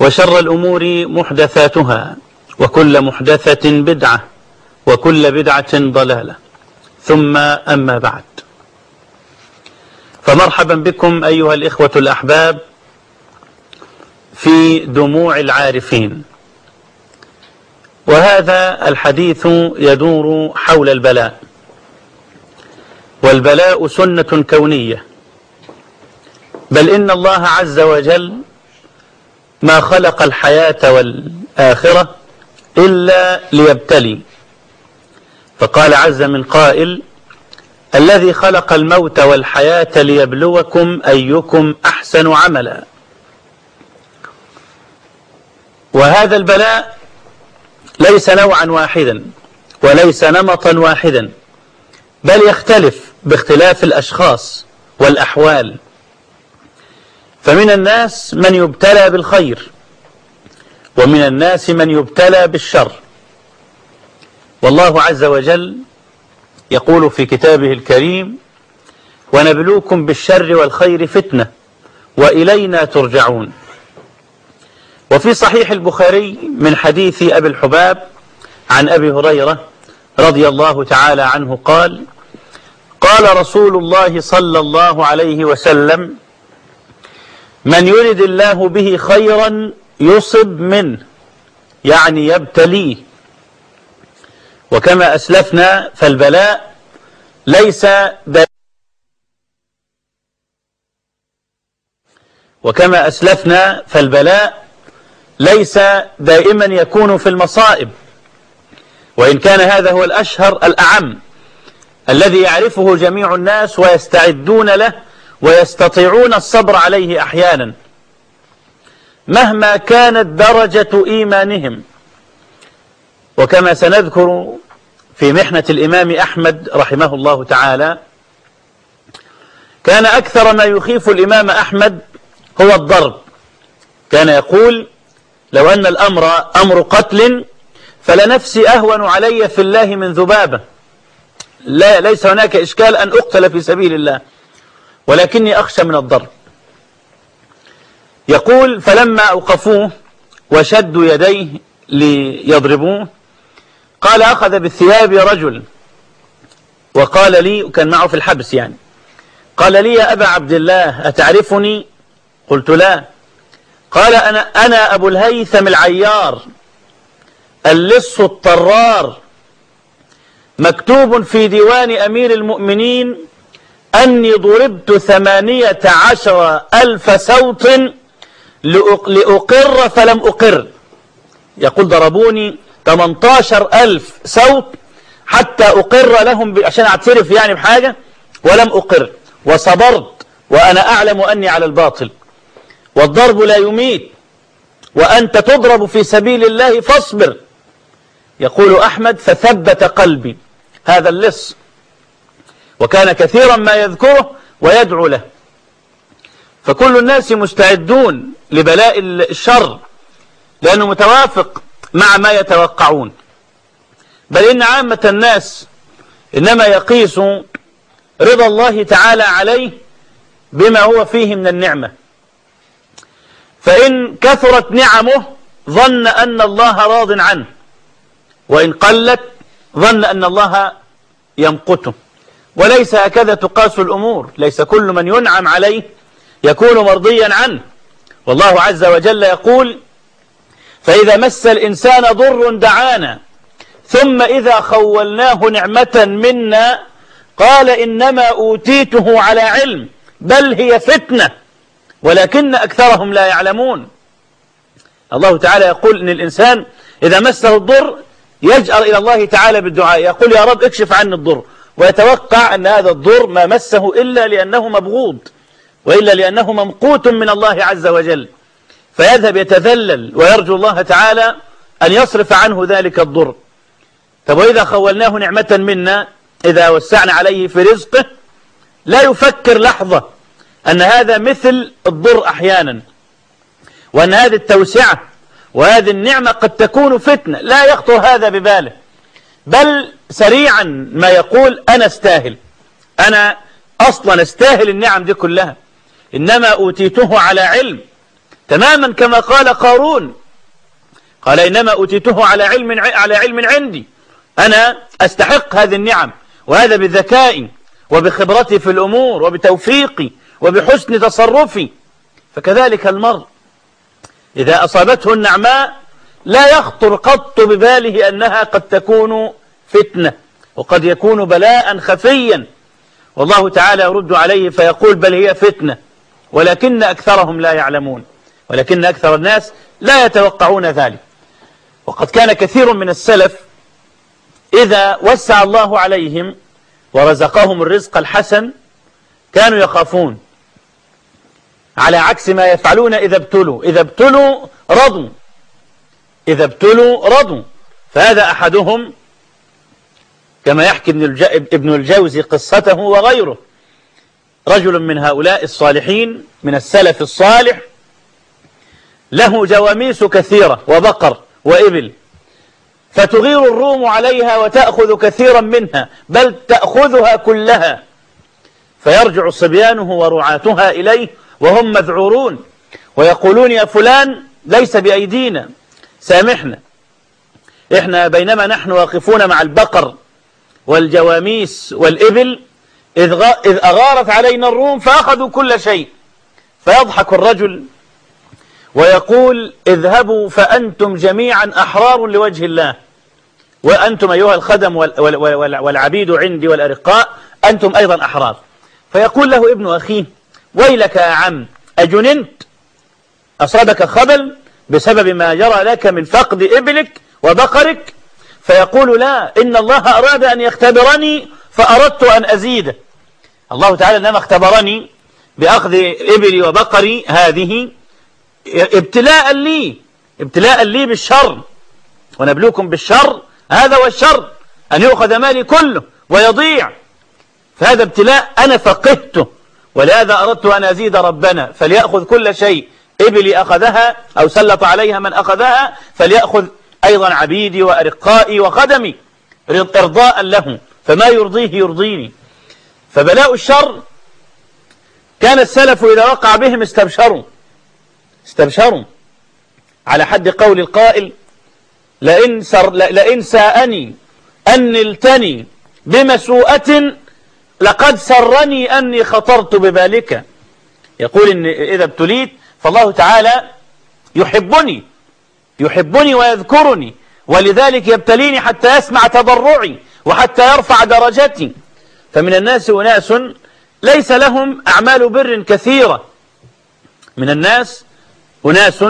وشر الأمور محدثاتها وكل محدثة بدعة وكل بدعة ضلالة. ثم أما بعد. فمرحبا بكم أيها الإخوة الأحباب في دموع العارفين. وهذا الحديث يدور حول البلاء. والبلاء سنة كونية. بل إن الله عز وجل ما خلق الحياة والآخرة إلا ليبتلي. فقال عز من قائل الذي خلق الموت والحياة ليبلوكم أيكم أحسن عملا. وهذا البلاء ليس نوعا واحدا وليس نمطا واحدا بل يختلف باختلاف الأشخاص والأحوال. فمن الناس من يبتلى بالخير ومن الناس من يبتلى بالشر. والله عز وجل يقول في كتابه الكريم ونبلوكم بالشر والخير فتنة وإلينا ترجعون. وفي صحيح البخاري من حديث أبي الحباب عن أبي هريرة رضي الله تعالى عنه قال قال رسول الله صلى الله عليه وسلم من يرد الله به خيرا يصب منه يعني يبتليه. وكما أسلفنا فالبلاء ليس وكما أسلفنا فالبلاء ليس دائما يكون في المصائب. وإن كان هذا هو الأشهر الأعم الذي يعرفه جميع الناس ويستعدون له ويستطيعون الصبر عليه أحيانا. مهما كانت درجة إيمانهم وكما سنذكر في محنة الإمام أحمد رحمه الله تعالى كان أكثر ما يخيف الإمام أحمد هو الضرب. كان يقول لو أن الأمر أمر قتل فلنفسي أهون علي في الله من ذبابة. لا ليس هناك إشكال أن أقتل في سبيل الله. ولكني أخشى من الضرب. يقول فلما أوقفوه وشدوا يديه ليضربوه قال أخذ بالثياب رجل. وقال لي كان معه في الحبس يعني. قال لي يا أبا عبد الله أتعرفني؟ قلت لا. قال أنا, أنا أبو الهيثم العيار اللص الطرار مكتوب في ديوان أمير المؤمنين أني ضربت ثمانية عشر ألف صوت لأقر فلم أقر. يقول ضربوني 18 ألف صوت حتى أقر لهم عشان أعترف يعني بحاجة ولم أقر. وصبرت وأنا أعلم أني على الباطل. والضرب لا يميت. وأنت تضرب في سبيل الله فاصبر. يقول أحمد فثبت قلبي. هذا اللص وكان كثيرا ما يذكره ويدعو له. فكل الناس مستعدون لبلاء الشر لأنه متوافق مع ما يتوقعون. بل إن عامة الناس إنما يقيس رضا الله تعالى عليه بما هو فيه من النعمة. فإن كثرت نعمه ظن أن الله راض عنه وإن قلت ظن أن الله يمقته. وليس هكذا تقاس الأمور. ليس كل من ينعم عليه يكون مرضيا عنه. والله عز وجل يقول فإذا مس الإنسان ضر دعانا ثم إذا خولناه نعمة منا قال إنما أوتيته على علم بل هي فتنة ولكن أكثرهم لا يعلمون. الله تعالى يقول إن الإنسان إذا مسه الضر يجأر إلى الله تعالى بالدعاء. يقول يا رب اكشف عني الضر. ويتوقع أن هذا الضر ما مسه إلا لأنه مبغوض وإلا لأنه ممقوت من الله عز وجل. فيذهب يتذلل ويرجو الله تعالى أن يصرف عنه ذلك الضر. طب وإذا خولناه نعمة منا إذا وسعنا عليه في رزقه لا يفكر لحظة أن هذا مثل الضر أحيانا وأن هذه التوسعة وهذه النعمة قد تكون فتنة. لا يخطر هذا بباله بل سريعا ما يقول أنا استاهل. أنا أصلا استاهل النعم دي كلها. إنما أوتيته على علم. تماما كما قال قارون. قال إنما أوتيته على علم على علم عندي. أنا أستحق هذه النعم. وهذا بذكائي وبخبرتي في الأمور وبتوفيقي وبحسن تصرفي. فكذلك المرء. إذا أصابته النعماء لا يخطر قط بباله أنها قد تكون فتنة وقد يكون بلاء خفيا. والله تعالى يرد عليه فيقول بل هي فتنة ولكن أكثرهم لا يعلمون ولكن أكثر الناس لا يتوقعون ذلك. وقد كان كثير من السلف إذا وسع الله عليهم ورزقهم الرزق الحسن كانوا يخافون على عكس ما يفعلون إذا ابتلوا. إذا ابتلوا رضوا إذا ابتلوا رضوا فهذا أحدهم كما يحكي ابن الجوزي قصته وغيره. رجل من هؤلاء الصالحين من السلف الصالح له جواميس كثيرة وبقر وإبل فتغير الروم عليها وتأخذ كثيرا منها بل تأخذها كلها. فيرجع صبيانه ورعاتها إليه وهم مذعورون ويقولون يا فلان ليس بأيدينا سامحنا. إحنا بينما نحن واقفون مع البقر والجواميس والإبل إذ أغارت علينا الروم فأخذوا كل شيء فيضحك الرجل ويقول اذهبوا فأنتم جميعا أحرار لوجه الله. وأنتم أيها الخدم والعبيد عندي والأرقاء أنتم أيضا أحرار. فيقول له ابن أخيه ويلك يا عم أجننت؟ أصابك خبل بسبب ما جرى لك من فقد إبلك وبقرك؟ فيقول لا إن الله أراد أن يختبرني فأردت أن أزيده الله تعالى إنما اختبرني بأخذ إبلي وبقري هذه ابتلاء لي ابتلاء لي بالشر ونبلوكم بالشر هذا هو الشر أن يؤخذ مالي كله ويضيع. فهذا ابتلاء أنا فقدته ولهذا أردت أن أزيد ربنا. فليأخذ كل شيء. إبلي أخذها أو سلط عليها من أخذها فليأخذ أيضا عبيدي وأرقائي وخدمي إرضاء له فما يرضيه يرضيني. فبلاء الشر كان السلف إذا وقع بهم استبشروا استبشروا. على حد قول القائل لئن, سر لئن ساءني أن نلتني بمسوءة لقد سرني أني خطرت بذلك يقول إن إذا ابتليت فالله تعالى يحبني. يحبني ويذكرني ولذلك يبتليني حتى يسمع تضرعي وحتى يرفع درجتي. فمن الناس أناس ليس لهم أعمال بر كثيرة. من الناس أناس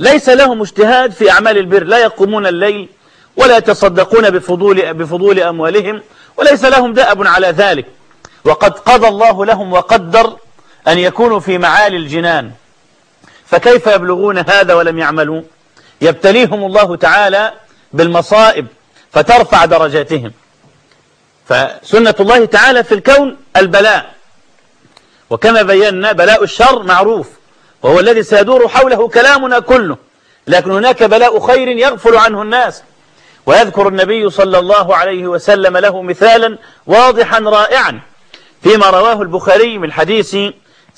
ليس لهم اجتهاد في أعمال البر. لا يقومون الليل ولا يتصدقون بفضول, بفضول أموالهم وليس لهم دأب على ذلك. وقد قضى الله لهم وقدر أن يكونوا في معالي الجنان. فكيف يبلغون هذا ولم يعملوا؟ يبتليهم الله تعالى بالمصائب فترفع درجاتهم. فسنة الله تعالى في الكون البلاء. وكما بينا بلاء الشر معروف وهو الذي سيدور حوله كلامنا كله. لكن هناك بلاء خير يغفل عنه الناس. ويذكر النبي صلى الله عليه وسلم له مثالا واضحا رائعا فيما رواه البخاري من حديث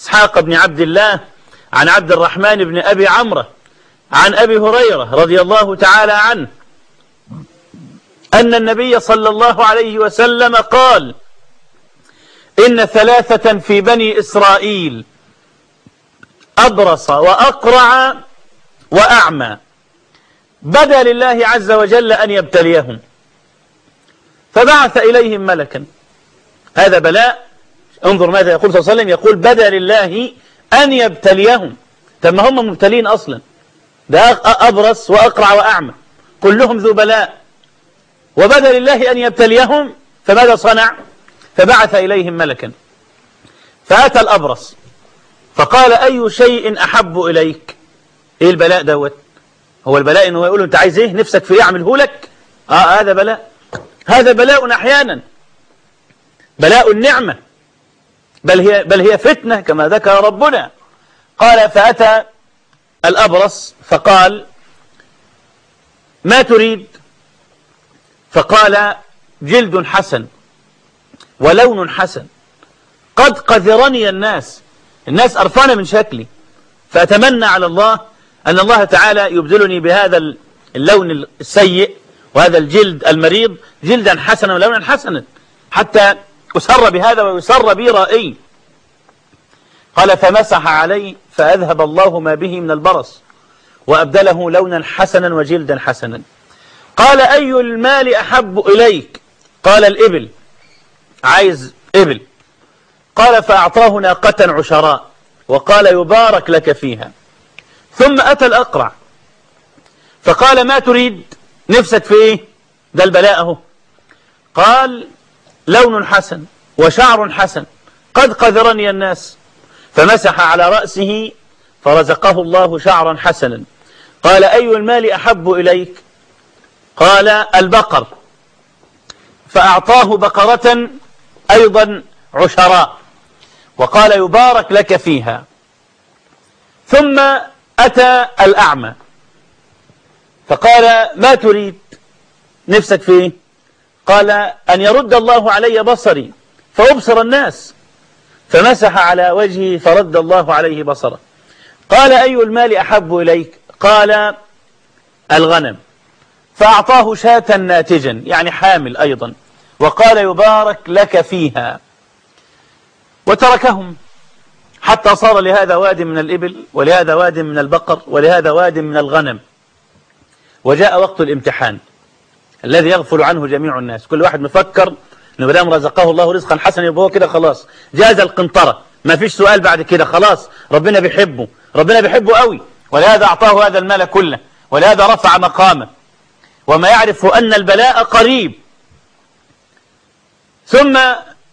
إسحاق بن عبد الله عن عبد الرحمن بن أبي عمرو عن أبي هريرة رضي الله تعالى عنه أن النبي صلى الله عليه وسلم قال إن ثلاثة في بني إسرائيل أبرص وأقرع وأعمى بدا لله عز وجل أن يبتليهم فبعث إليهم ملكا. هذا بلاء. انظر ماذا يقول صلى الله عليه وسلم يقول بدا لله أن يبتليهم. طب ما هم مبتلين أصلا؟ ده أبرص وأقرع وأعمى. كلهم ذو بلاء. وبدأ لله أن يبتليهم فماذا صنع؟ فبعث إليهم ملكا. فأتى الأبرص فقال أي شيء أحب إليك؟ إيه البلاء دوت؟ هو البلاء إنه يقول أنت عايز إيه؟ نفسك في إيه؟ أعمله لك؟ آه هذا بلاء. هذا بلاء أحيانا. بلاء النعمة. بل هي, بل هي فتنة كما ذكر ربنا. قال فأتى الأبرص فقال ما تريد؟ فقال جلد حسن ولون حسن. قد قذرني الناس. الناس أرفان من شكلي. فأتمنى على الله أن الله تعالى يبدلني بهذا اللون السيء وهذا الجلد المريض جلدا حسنا ولونا حسنا حتى أسر بهذا ويسر بي رأي. قال فمسح علي فأذهب الله ما به من البرص وأبدله لونا حسنا وجلدا حسنا. قال أي المال أحب إليك؟ قال الإبل. عايز إبل. قال فأعطاه ناقة عشراء وقال يبارك لك فيها. ثم أتى الأقرع. فقال ما تريد؟ نفسك في إيه؟ ده البلاء أهو. قال لون حسن وشعر حسن. قد قذرني الناس. فمسح على رأسه فرزقه الله شعرا حسنا. قال أي المال أحب إليك؟ قال البقر. فأعطاه بقرة أيضا عشراء وقال يبارك لك فيها. ثم أتى الأعمى. فقال ما تريد؟ نفسك فيه. قال أن يرد الله علي بصري فأبصر الناس. فمسح على وجهه فرد الله عليه بصره. قال أي المال أحب إليك؟ قال الغنم. فأعطاه شاة ناتجا يعني حامل أيضا. وقال يبارك لك فيها. وتركهم. حتى صار لهذا واد من الإبل ولهذا واد من البقر ولهذا واد من الغنم. وجاء وقت الامتحان الذي يغفل عنه جميع الناس. كل واحد مفكر إنه بدام رزقه الله رزقا حسنا يبقى هو كده خلاص. جاز القنطرة. ما فيش سؤال بعد كده خلاص. ربنا بيحبه. ربنا بيحبه قوي. ولهذا أعطاه هذا المال كله. ولهذا رفع مقامه. وما يعرف أن البلاء قريب. ثم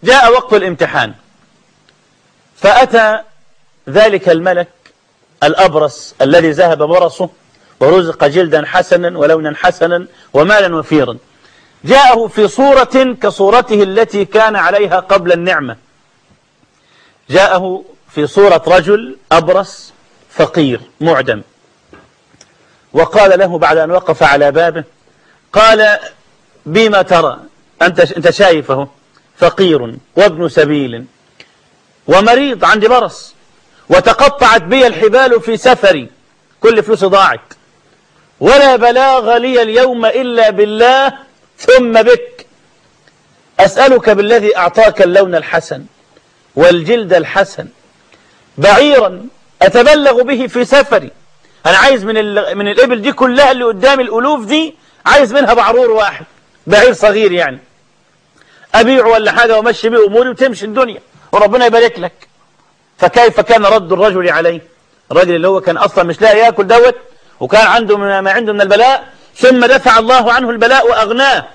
جاء وقت الامتحان. فأتى ذلك الملك الأبرص الذي ذهب برصه ورزق جلدا حسنا ولونا حسنا ومالا وفيرا. جاءه في صورة كصورته التي كان عليها قبل النعمة. جاءه في صورة رجل أبرص فقير معدم. وقال له بعد أن وقف على بابه قال بما ترى؟ أنت, أنت شايفه فقير وابن سبيل ومريض عندي برص وتقطعت بي الحبال في سفري كل فلوسي ضاعت. ولا بلاغ لي اليوم إلا بالله ثم بك. أسألك بالذي أعطاك اللون الحسن والجلد الحسن. بعيرا أتبلغ به في سفري. أنا عايز من, من الإبل دي كلها اللي قدام الألوف دي عايز منها بعرور واحد. بعير صغير يعني. أبيع ولا حاجة ومشي بيه أموري وتمشي الدنيا. وربنا يبارك لك. فكيف كان رد الرجل عليه؟ الرجل اللي هو كان أصلا مش لاقي يأكل دوت وكان عنده ما عنده من البلاء ثم دفع الله عنه البلاء وأغناه.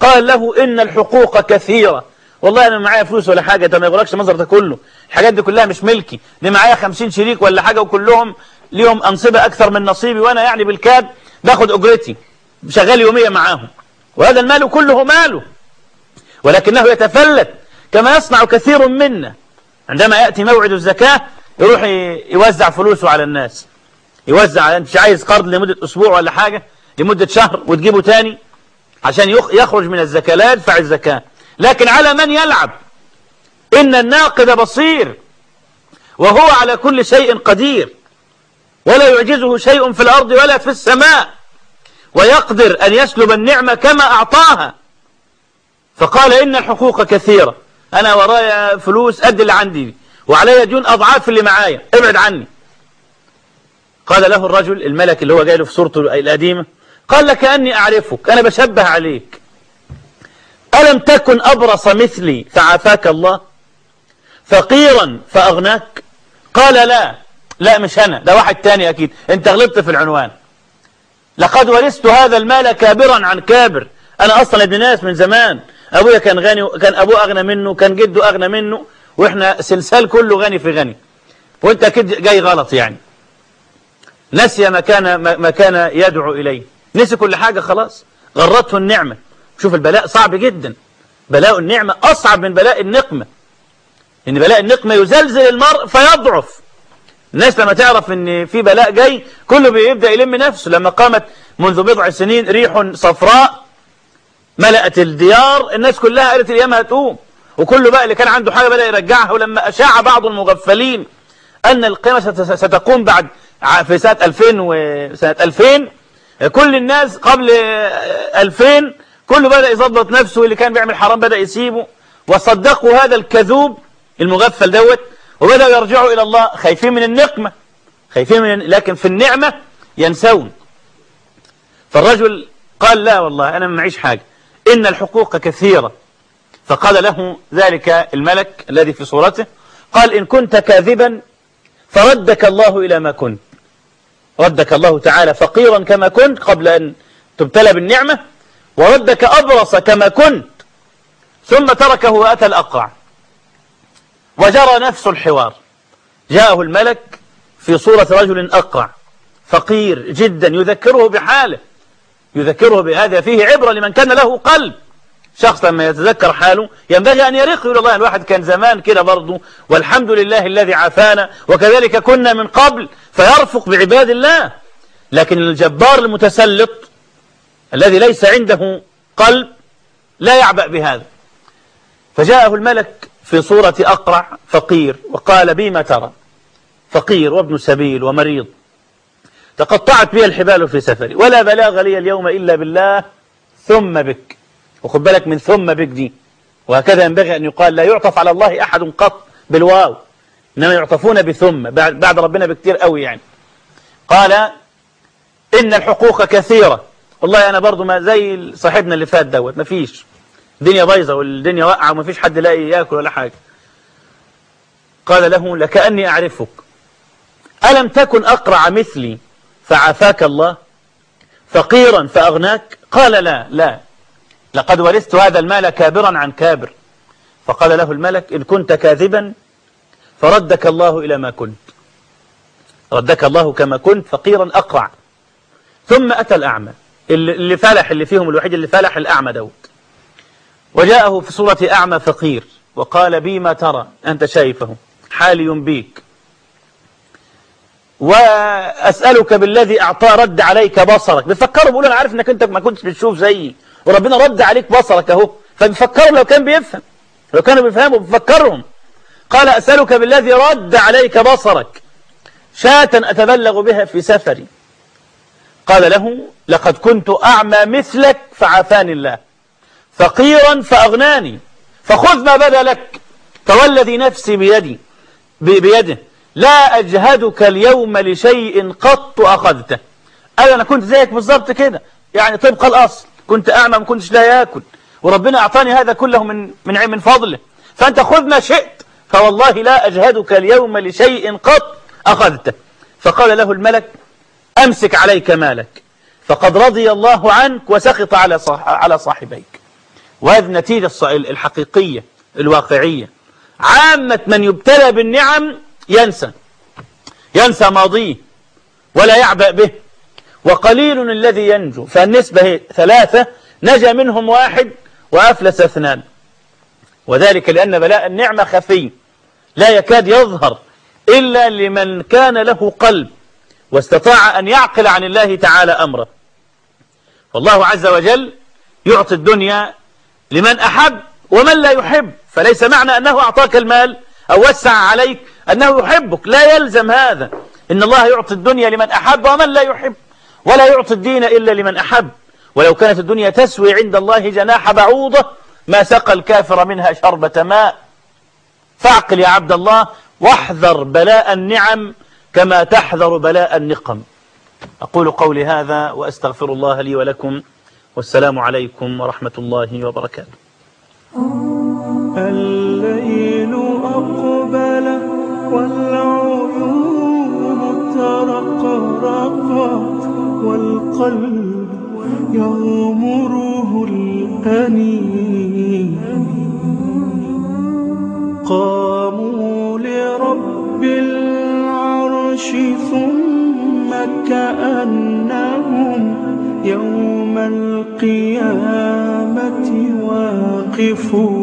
قال له إن الحقوق كثيرة. والله أنا معايا فلوس ولا حاجة. ده ما يغرقش المنظر ده كله. الحاجات دي كلها مش ملكي. دي معايا خمسين شريك ولا حاجة وكلهم ليهم أنصبة أكثر من نصيبي. وأنا يعني بالكاد باخد أجرتي. شغال يومية معاهم. وهذا المال كله ماله. ولكنه يتفلت كما يصنع كثير منا. عندما يأتي موعد الزكاة يروح يوزع فلوسه على الناس. يوزع انت عايز قرض لمدة أسبوع ولا حاجة. لمدة شهر وتجيبه تاني عشان يخرج من الزكاة لا يدفع الزكاة لكن على من يلعب؟ إن الناقد بصير وهو على كل شيء قدير. ولا يعجزه شيء في الأرض ولا في السماء. ويقدر أن يسلب النعمة كما أعطاها. فقال إن الحقوق كثيرة. أنا ورايا فلوس قد اللي عندي. وعلي ديون أضعاف اللي معايا. ابعد عني. قال له الرجل الملك اللي هو جاي له في صورته القديمة قال لك أني أعرفك أنا بشبه عليك. ألم تكن أبرص مثلي فعافاك الله؟ فقيرا فأغناك؟ قال لا لا مش أنا ده واحد تاني أكيد أنت غلطت في العنوان. لقد ورثت هذا المال كابرا عن كابر. أنا أصلا ابن ناس من زمان. أبويا كان غني كان أبوه أغنى منه كان جده أغنى منه وإحنا سلسال كله غني في غني. وأنت أكيد جاي غلط يعني. نسي ما كان ما كان يدعو إليه. نسي كل حاجة خلاص. غرته النعمة. شوف البلاء صعب جدا. بلاء النعمة أصعب من بلاء النقمة. إن بلاء النقمة يزلزل المرء فيضعف. الناس لما تعرف إن في بلاء جاي كله بيبدأ يلم نفسه. لما قامت منذ بضع سنين ريح صفراء ملأت الديار. الناس كلها قالت الأيام هتقوم. وكله بقى اللي كان عنده حاجة بدأ يرجعها. ولما أشاع بعض المغفلين أن القيامة ستقوم بعد في سنة 2000 وسنة 2000 كل الناس قبل 2000 كله بدأ يظبط نفسه اللي كان بيعمل حرام بدأ يسيبه. وصدقوا هذا الكذوب المغفل دوت وبدأوا يرجعوا إلى الله خايفين من النقمة خايفين من لكن في النعمة ينسون. فالرجل قال لا والله أنا ما معيش حاجة. إن الحقوق كثيرة. فقال له ذلك الملك الذي في صورته قال إن كنت كاذبا فردك الله إلى ما كنت. ردك الله تعالى فقيرا كما كنت قبل أن تبتلى بالنعمة وردك أبرص كما كنت ثم تركه وأتى الأقرع. وجرى نفس الحوار. جاءه الملك في صورة رجل أقرع فقير جدا يذكره بحاله يذكره بهذا فيه عبرة لمن كان له قلب. شخص لما يتذكر حاله ينبغي أن يرق إلى الله. الواحد كان زمان كده برضه والحمد لله الذي عافانا وكذلك كنا من قبل فيرفق بعباد الله. لكن الجبار المتسلط الذي ليس عنده قلب لا يعبأ بهذا. فجاءه الملك في صورة أقرع فقير وقال بما ترى؟ فقير وابن سبيل ومريض. تقطعت بي الحبال في سفري ولا بلاغ لي اليوم إلا بالله ثم بك. وخد بالك من ثم بك دي وهكذا ينبغي أن يقال لا يعطف على الله أحد قط بالواو إنما يعطفون بثم بعد ربنا بكتير قوي يعني. قال إن الحقوق كثيرة. والله أنا برضو ما زي صاحبنا اللي فات دوت ما فيش. الدنيا بايظة والدنيا واقعة وما فيش حد لاقي ياكل ولا حاجة. قال له لكأني أعرفك. ألم تكن أقرع مثلي فعافاك الله؟ فقيرا فأغناك؟ قال لا لا. لقد ورثت هذا المال كابرا عن كابر. فقال له الملك إن كنت كاذبا فردك الله إلى ما كنت. ردك الله كما كنت فقيرا أقرع. ثم أتى الأعمى. اللي فلح اللي فيهم الوحيد اللي فلح الأعمى دوت وجاءه في صورة أعمى فقير وقال بي ما ترى أنت شايفه حالي بيك وأسألك بالذي أعطى رد عليك بصرك. بيفكروا بيقولوا أنا عارف أنك أنت ما كنتش بتشوف زيي. وربنا رد عليك بصرك أهو. فبيفكروا لو كان بيفهم. لو كانوا بيفهموا بيفكرهم. قال أسألك بالذي رد عليك بصرك. شاة أتبلغ بها في سفري. قال له لقد كنت أعمى مثلك فعافاني الله. فقيرا فأغناني. فخذ ما بدا لك. فوالذي نفسي بيدي. بيده. لا أجهدك اليوم لشيء قط أخذته. قال أنا كنت زيك بالظبط كده. يعني طبق الأصل. كنت أعمى ما كنتش لا يأكل. وربنا أعطاني هذا كله من من من فضله. فأنت خذ ما شئت فوالله لا أجهدك اليوم لشيء قط أخذته. فقال له الملك أمسك عليك مالك. فقد رضي الله عنك وسخط على على صاحبيك. وهذه النتيجة الحقيقية الواقعية. عامة من يبتلى بالنعم ينسى. ينسى ماضيه ولا يعبأ به. وقليل الذي ينجو. فالنسبة هي ثلاثة نجا منهم واحد وأفلس اثنان. وذلك لأن بلاء النعمة خفي لا يكاد يظهر إلا لمن كان له قلب واستطاع أن يعقل عن الله تعالى أمره. فالله عز وجل يعطي الدنيا لمن أحب ومن لا يحب. فليس معنى أنه أعطاك المال أو وسع عليك أنه يحبك. لا يلزم هذا. إن الله يعطي الدنيا لمن أحب ومن لا يحب. ولا يعطي الدين إلا لمن أحب. ولو كانت الدنيا تسوي عند الله جناح بعوضة ما سقى الكافر منها شربة ماء. فاعقل يا عبد الله واحذر بلاء النعم كما تحذر بلاء النقم. أقول قولي هذا وأستغفر الله لي ولكم. والسلام عليكم ورحمة الله وبركاته. الليل أقبل والقلب يغمره الأنين. قاموا لرب العرش ثم كأنهم يوم القيامة واقفون.